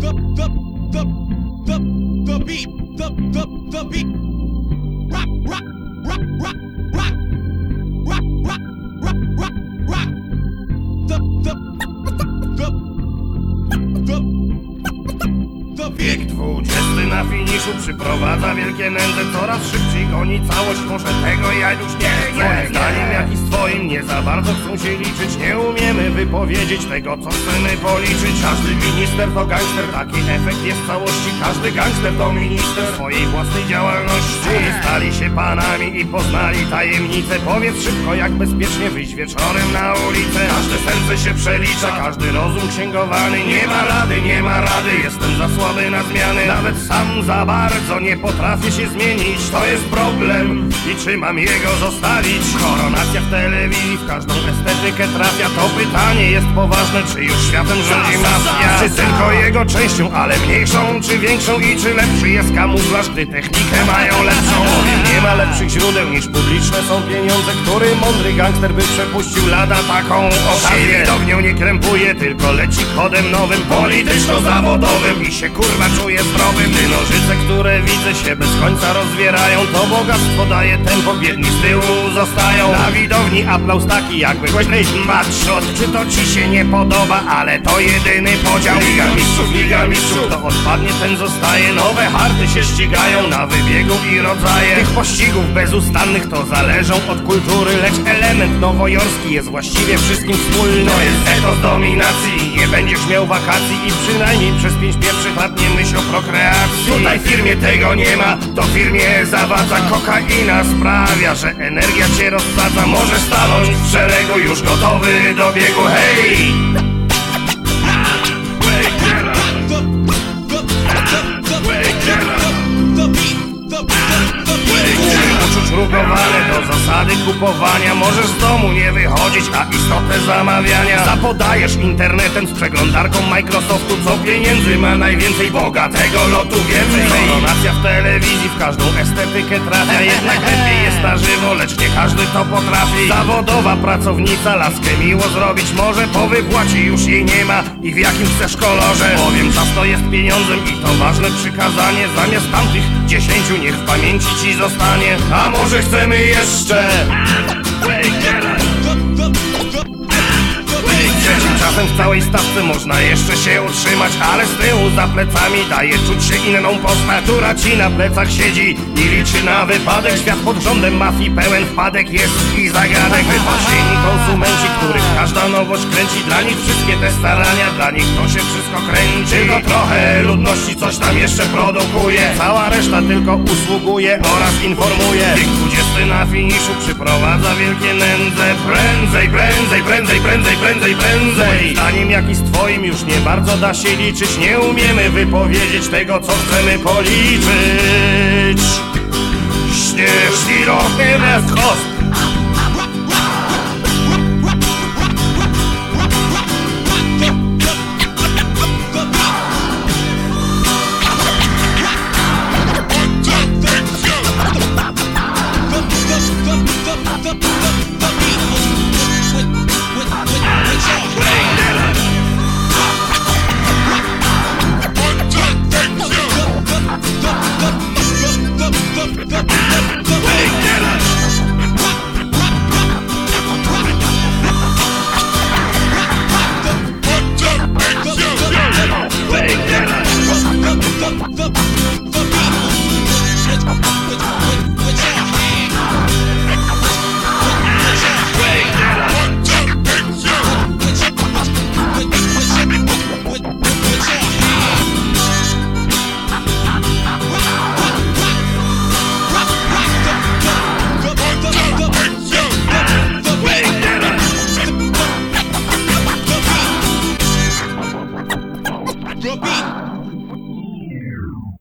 the, Bieg dwudziesty na finiszu przyprowadza wielkie nędzy Coraz szybciej goni całość, może tego ja już nie chcę. Zdaniem jak i z twoim nie za bardzo chcą się liczyć, nie umiem wypowiedzieć tego co chcemy policzyć. Każdy minister to gangster Taki efekt jest w całości. Każdy gangster to minister swojej własnej działalności panami i poznali tajemnice Powiedz szybko jak bezpiecznie wyjść wieczorem na ulicę Każde serce się przelicza Każdy rozum księgowany Nie ma rady, nie ma rady Jestem za słaby na zmiany Nawet sam za bardzo nie potrafię się zmienić To jest problem I czy mam jego zostawić? Koronacja w telewizji W każdą estetykę trafia To pytanie jest poważne Czy już światem rządzi mafia? Czy tylko jego częścią, ale mniejszą czy większą? I czy lepszy jest kamuflaż, gdy technikę mają lepszą? Powiem, nie ma lepszych źródeł niż publiczne są pieniądze Który mądry gangster by przepuścił lada taką okazję. Widownią nie krępuje, tylko leci kodem nowym Polityczno-zawodowym i się kurwa czuje zdrowym. Ty nożyce, które widzę się bez końca rozwierają To bogactwo daje tempo, biedni z tyłu zostają. Na widowni aplauz taki jakby głośny matshot Czy to ci się nie podoba, ale to jedyny podział. Liga mistrzów, liga mistrzów, to odpadnie ten zostaje. Nowe harty się ścigają na wybiegu i rodzaje. Tych pościgów bezustannych to zależą od kultury Lecz element nowojorski jest właściwie wszystkim wspólny. To jest etos dominacji, nie będziesz miał wakacji I przynajmniej przez pięć pierwszych lat nie myśl o prokreacji. Tutaj w firmie tego nie ma, to firmie zawadza Kokaina. Sprawia, że energia cię rozsadza. Możesz stanąć w szeregu już gotowy do biegu, hej! Zasady kupowania Możesz z domu nie wychodzić, a istotę zamawiania. Zapodajesz internetem z przeglądarką Microsoftu Co pieniędzy ma najwięcej bogatego lotu więcej. Koronacja w telewizji w każdą estetykę trafia Jednak lepiej jest na żywo, lecz nie każdy to potrafi. Zawodowa pracownica laskę miło zrobić może Po wypłacie już jej nie ma i w jakim chcesz kolorze. Powiem czas to jest pieniądzem i to ważne przykazanie Zamiast tamtych dziesięciu niech w pamięci ci zostanie. A może chcemy jeszcze Ah! całej stawce można jeszcze się utrzymać Ale z tyłu za plecami daje czuć się inną postać. Która ci na plecach siedzi i liczy na wypadek? Świat pod rządem mafii pełen wpadek jest i zagadek. Wypasieni konsumenci, których każda nowość kręci. Dla nich wszystkie te starania, dla nich to się wszystko kręci. Tylko trochę ludności coś tam jeszcze produkuje. Cała reszta tylko usługuje oraz informuje. Wiek dwudziesty na finiszu przyprowadza wielkie nędze. Prędzej, prędzej, prędzej, prędzej, prędzej, prędzej. Moim zdaniem jak i z twoim już nie bardzo da się liczyć Nie umiemy wypowiedzieć tego co chcemy policzyć. Śnieżni rochny west